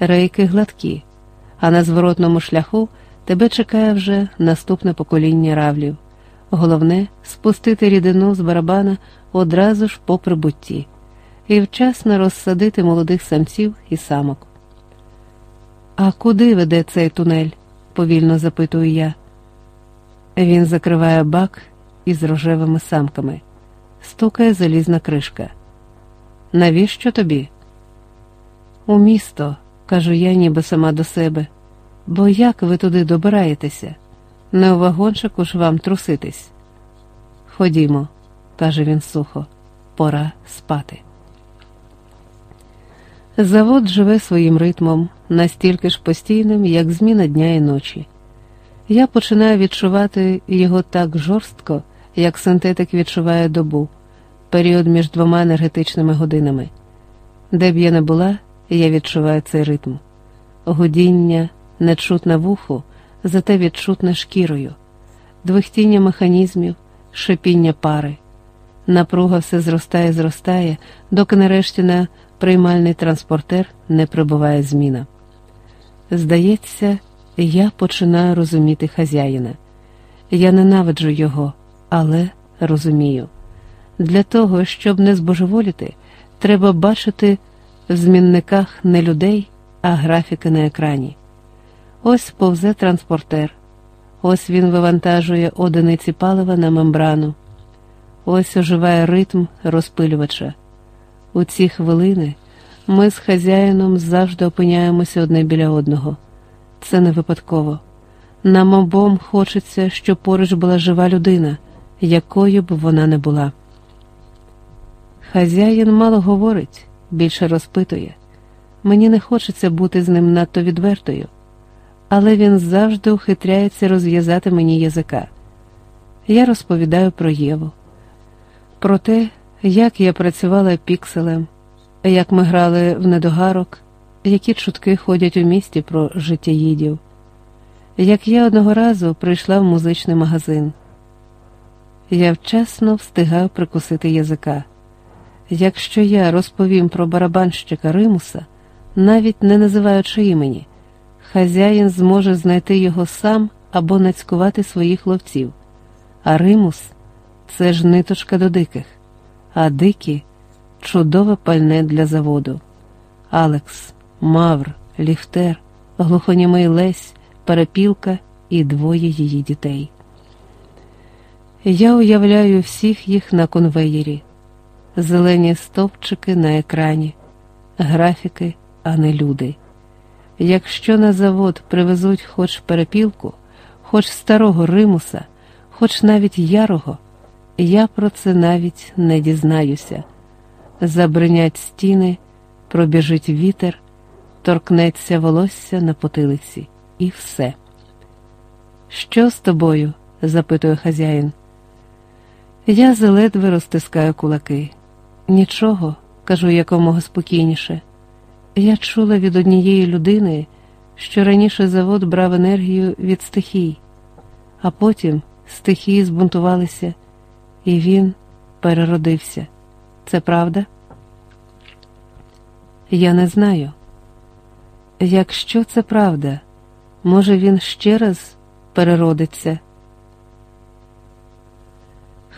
Speaker 1: Рейки гладкі, а на зворотному шляху тебе чекає вже наступне покоління равлів. Головне спустити рідину з барабана одразу ж по прибутті. і вчасно розсадити молодих самців і самок. А куди веде цей тунель? повільно запитую я. Він закриває бак із рожевими самками, стукає залізна кришка. Навіщо тобі? У місто, кажу я, ніби сама до себе. Бо як ви туди добираєтеся? Не у вагончику ж вам труситись. Ходімо, каже він сухо, пора спати. Завод живе своїм ритмом, настільки ж постійним, як зміна дня і ночі. Я починаю відчувати його так жорстко, як синтетик відчуває добу, період між двома енергетичними годинами. Де б я не була, я відчуваю цей ритм. Гудіння нечутне вуху, зате відчутне шкірою, двихтіння механізмів, шипіння пари. Напруга все зростає, зростає, доки нарешті на приймальний транспортер не прибуває зміна. Здається, я починаю розуміти хазяїна. Я ненавиджу його, але розумію. Для того, щоб не збожеволіти, треба бачити в змінниках не людей, а графіки на екрані. Ось повзе транспортер, ось він вивантажує одиниці палива на мембрану, ось оживає ритм розпилювача. У ці хвилини ми з хазяїном завжди опиняємося одне біля одного. Це не випадково. Нам обом хочеться, щоб поруч була жива людина, якою б вона не була. Хазяїн мало говорить, більше розпитує. Мені не хочеться бути з ним надто відвертою, але він завжди ухитряється розв'язати мені язика. Я розповідаю про Єву, про те, як я працювала пікселем, як ми грали в недогарок, які чутки ходять у місті про життєїдів, як я одного разу прийшла в музичний магазин. Я вчасно встигаю прикусити язика. Якщо я розповім про барабанщика Римуса, навіть не називаючи імені, хазяїн зможе знайти його сам або нацькувати своїх ловців. А Римус це ж ниточка до диких, а дикі чудове пальне для заводу. Алекс, Мавр, Ліфтер, глухонімий Лесь, перепілка і двоє її дітей. Я уявляю всіх їх на конвеєрі зелені стовпчики на екрані, графіки, а не люди. Якщо на завод привезуть хоч перепілку, хоч старого римуса, хоч навіть ярого, я про це навіть не дізнаюся. Забринять стіни, пробіжить вітер, торкнеться волосся на потилиці, і все. Що з тобою? запитує хазяїн. Я заледве розтискаю кулаки. Нічого, кажу якомога спокійніше. Я чула від однієї людини, що раніше завод брав енергію від стихій, а потім стихії збунтувалися, і він переродився. Це правда? Я не знаю. Якщо це правда, може він ще раз переродиться.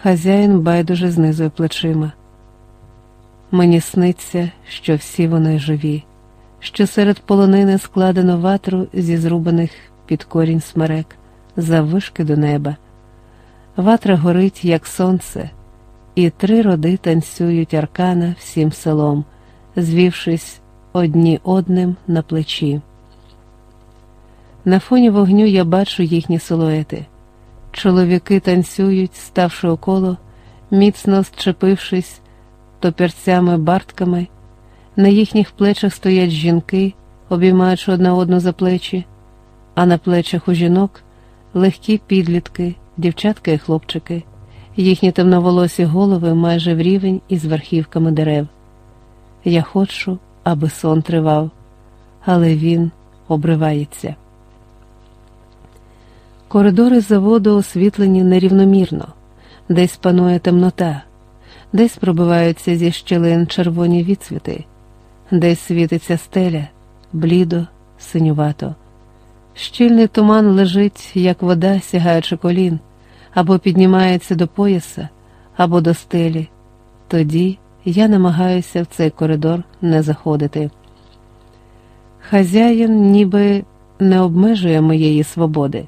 Speaker 1: Хазяїн байдуже знизує плечима. Мені сниться, що всі вони живі, що серед полонини складено ватру зі зрубаних під корінь смерек, заввишки до неба. Ватра горить, як сонце, і три роди танцюють аркана всім селом, звівшись одні одним на плечі. На фоні вогню я бачу їхні силуети. Чоловіки танцюють, ставши около, міцно зчепившись топірцями бартками, на їхніх плечах стоять жінки, обіймаючи одна одну за плечі, а на плечах у жінок легкі підлітки, дівчатка і хлопчики, їхні темноволосі голови майже в рівень із верхівками дерев. Я хочу, аби сон тривав, але він обривається. Коридори заводу освітлені нерівномірно, десь панує темнота, десь пробиваються зі щелин червоні відсвіти, десь світиться стеля, блідо, синювато. Щільний туман лежить, як вода, сягаючи колін, або піднімається до пояса, або до стелі, тоді я намагаюся в цей коридор не заходити. Хазяїн ніби не обмежує моєї свободи,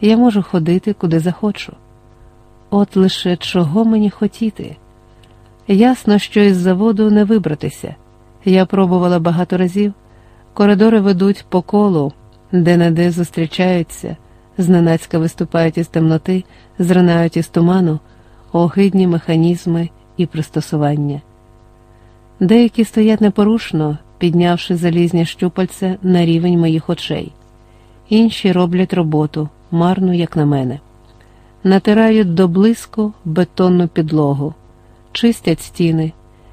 Speaker 1: я можу ходити куди захочу. От лише чого мені хотіти. Ясно, що із заводу не вибратися. Я пробувала багато разів. Коридори ведуть по колу, де не де зустрічаються, зненацька виступають із темноти, зринають із туману, огидні механізми і пристосування. Деякі стоять непорушно, піднявши залізні щупальця на рівень моїх очей, інші роблять роботу, марну, як на мене, натирають до блиску бетонну підлогу, чистять стіни,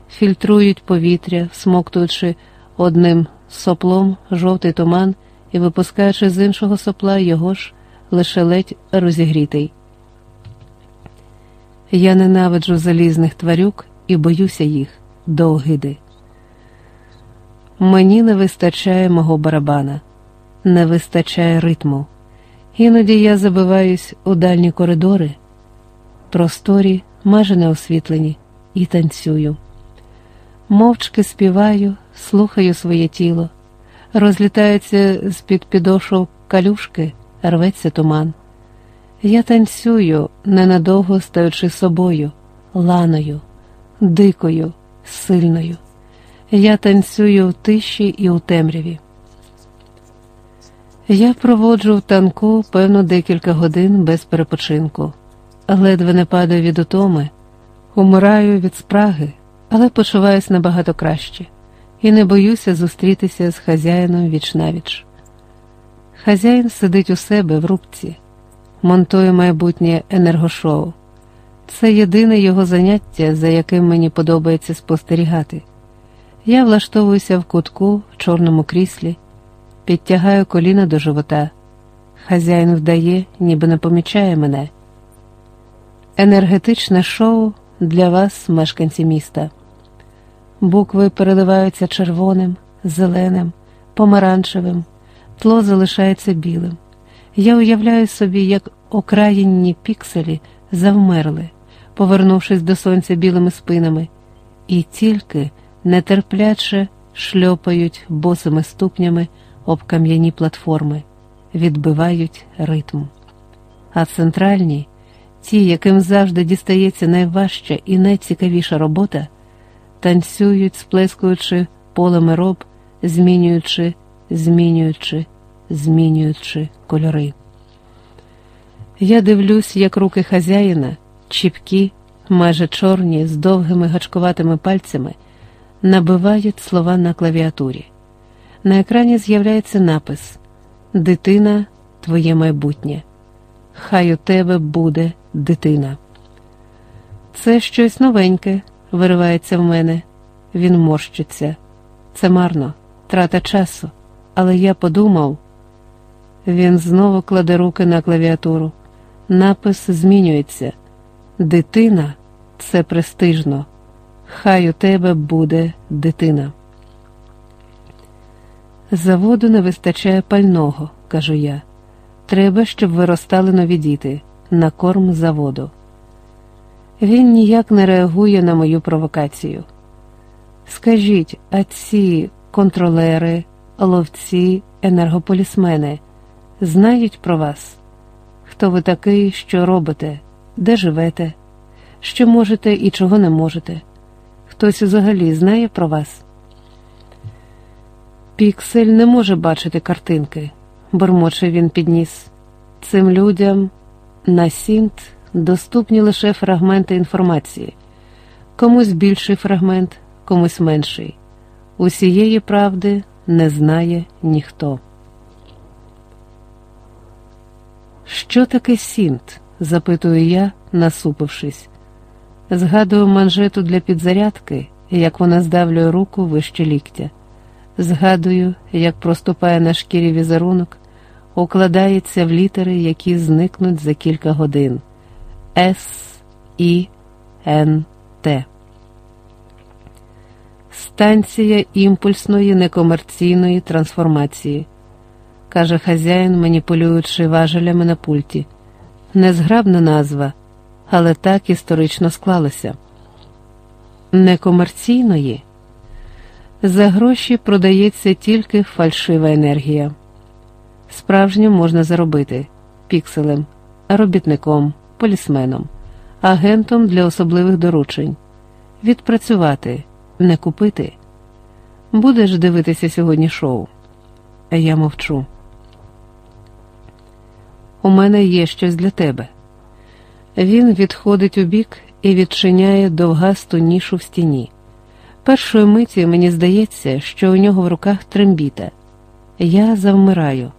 Speaker 1: фільтрують повітря, смоктуючи одним соплом жовтий туман і випускаючи з іншого сопла його ж лише ледь розігрітий. Я ненавиджу залізних тварюк і боюся їх до огиди. Мені не вистачає мого барабана, не вистачає ритму. Іноді я забиваюсь у дальні коридори, просторі, майже неосвітлені, і танцюю. Мовчки співаю, слухаю своє тіло, розлітаються з під підошов калюшки, рветься туман. Я танцюю, ненадовго стаючи собою, ланою, дикою, сильною. Я танцюю в тиші і у темряві. Я проводжу в танку певно декілька годин без перепочинку, ледве не падаю від утоми, умираю від спраги, але почуваюся набагато краще і не боюся зустрітися з хазяїном вічнавіч. Хазяїн сидить у себе в рубці, монтує майбутнє енергошоу. Це єдине його заняття, за яким мені подобається спостерігати. Я влаштовуюся в кутку в чорному кріслі, підтягаю коліна до живота. Хазяїн вдає, ніби не помічає мене. Енергетичне шоу для вас, мешканці міста. Букви переливаються червоним, зеленим, помаранчевим, тло залишається білим. Я уявляю собі, як окраїнні пікселі завмерли, повернувшись до сонця білими спинами, і тільки нетерпляче шльопають босими ступнями об кам'яні платформи, відбивають ритм. А центральні, ті, яким завжди дістається найважча і найцікавіша робота, танцюють, сплескуючи полами роб, змінюючи, змінюючи, змінюючи кольори. Я дивлюсь, як руки хазяїна, чіпкі, майже чорні, з довгими гачкуватими пальцями, набивають слова на клавіатурі. На екрані з'являється напис Дитина, твоє майбутнє. Хай у тебе буде дитина. Це щось новеньке, виривається в мене. Він морщиться. Це марно, трата часу. Але я подумав. Він знову кладе руки на клавіатуру. Напис змінюється. Дитина це престижно. Хай у тебе буде дитина. Заводу не вистачає пального, кажу я. Треба, щоб виростали нові діти на корм заводу. Він ніяк не реагує на мою провокацію. Скажіть, а ці контролери, ловці, енергополісмени знають про вас? Хто ви такий, що робите, де живете, що можете і чого не можете? Хтось взагалі знає про вас? Піксель не може бачити картинки, бурмоче він підніс. Цим людям на сінт доступні лише фрагменти інформації, комусь більший фрагмент, комусь менший. Усієї правди не знає ніхто. Що таке сінт? запитую я, насупившись. Згадую манжету для підзарядки, як вона здавлює руку вище ліктя. Згадую, як проступає на шкірі візерунок, укладається в літери, які зникнуть за кілька годин. С І Н Т. Станція імпульсної некомерційної трансформації, каже хазяїн, маніпулюючи важелями на пульті. Незграбна назва, але так історично склалося. некомерційної. За гроші продається тільки фальшива енергія. Справжню можна заробити пікселем, робітником, полісменом, агентом для особливих доручень, відпрацювати, не купити. Будеш дивитися сьогодні шоу? Я мовчу. У мене є щось для тебе. Він відходить у бік і відчиняє довгасту нішу в стіні. Першої миті мені здається, що у нього в руках трембіта. Я завмираю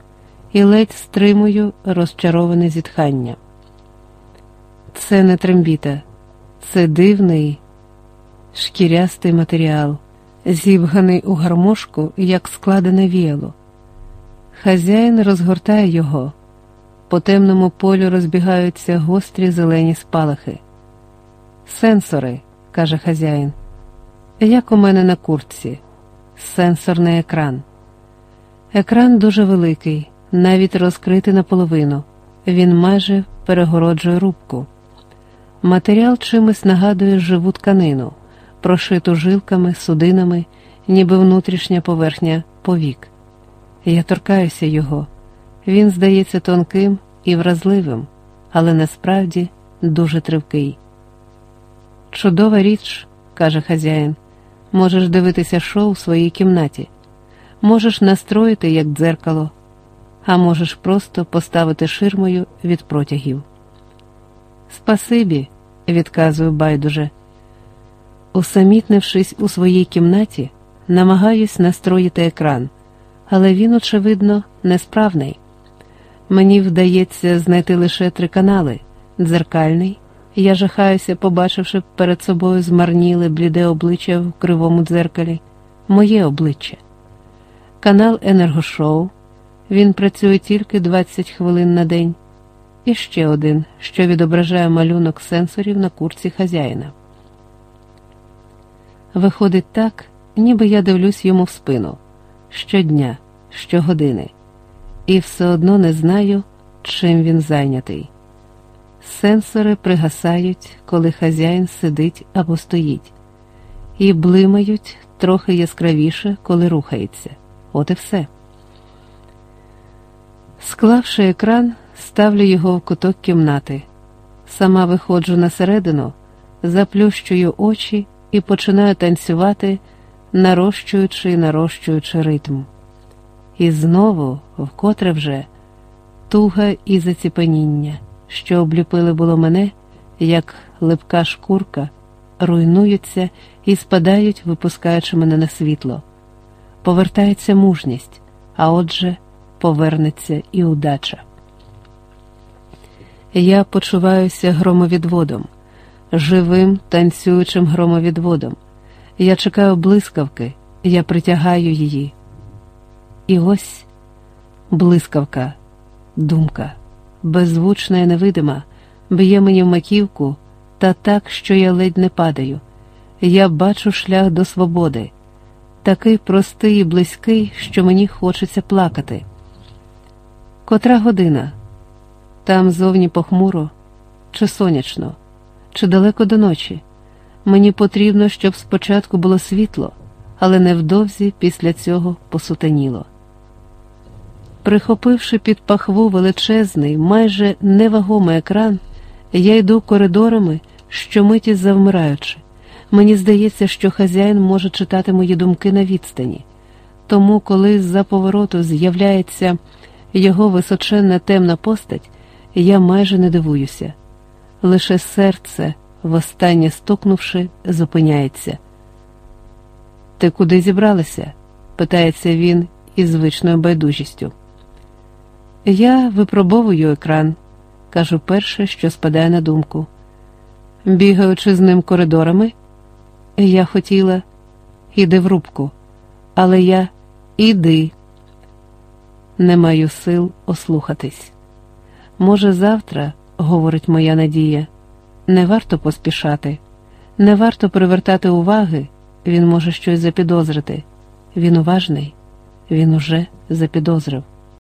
Speaker 1: і ледь стримую розчароване зітхання. Це не трембіта, це дивний шкірястий матеріал, зібганий у гармошку, як складене віяло. Хазяїн розгортає його, по темному полю розбігаються гострі зелені спалахи. Сенсори, каже хазяїн, як у мене на куртці, сенсорний екран. Екран дуже великий, навіть розкритий наполовину. Він майже перегороджує рубку. Матеріал чимось нагадує живу тканину, прошиту жилками, судинами, ніби внутрішня поверхня повік. Я торкаюся його. Він здається тонким і вразливим, але насправді дуже тривкий. Чудова річ, каже хазяїн, можеш дивитися шоу в своїй кімнаті, можеш настроїти як дзеркало, а можеш просто поставити ширмою від протягів. Спасибі, відказую байдуже. Усамітнившись у своїй кімнаті, намагаюсь настроїти екран, але він, очевидно, несправний. Мені вдається знайти лише три канали дзеркальний. Я жахаюся, побачивши перед собою змарніле бліде обличчя в кривому дзеркалі, моє обличчя. Канал Енергошоу. Він працює тільки 20 хвилин на день. І ще один, що відображає малюнок сенсорів на курці хазяїна. Виходить так, ніби я дивлюсь йому в спину щодня, щогодини, і все одно не знаю, чим він зайнятий. Сенсори пригасають, коли хазяїн сидить або стоїть, і блимають трохи яскравіше, коли рухається. От і все. Склавши екран, ставлю його в куток кімнати. Сама виходжу на середину, заплющую очі і починаю танцювати, нарощуючи і нарощуючи ритм. І знову, вкотре вже, туга і заціпеніння що обліпили було мене, як липка шкурка, руйнуються і спадають, випускаючи мене на світло. Повертається мужність, а отже, повернеться і удача. Я почуваюся громовідводом, живим танцюючим громовідводом. Я чекаю блискавки, я притягаю її. І ось блискавка, думка беззвучна і невидима, б'є мені в маківку та так, що я ледь не падаю. Я бачу шлях до свободи, такий простий і близький, що мені хочеться плакати. Котра година? Там зовні похмуро, чи сонячно, чи далеко до ночі. Мені потрібно, щоб спочатку було світло, але невдовзі після цього посутеніло. Прихопивши під пахву величезний, майже невагомий екран, я йду коридорами, щомиті завмираючи. Мені здається, що хазяїн може читати мої думки на відстані. Тому, коли з-за повороту з'являється його височенна темна постать, я майже не дивуюся. Лише серце, востаннє стукнувши, зупиняється. Ти куди зібралася? питається він із звичною байдужістю. Я випробовую екран, кажу перше, що спадає на думку. Бігаючи з ним коридорами, я хотіла іди в рубку, але я іди. Не маю сил ослухатись. Може, завтра, говорить моя надія, не варто поспішати, не варто привертати уваги, він може щось запідозрити. Він уважний, він уже запідозрив.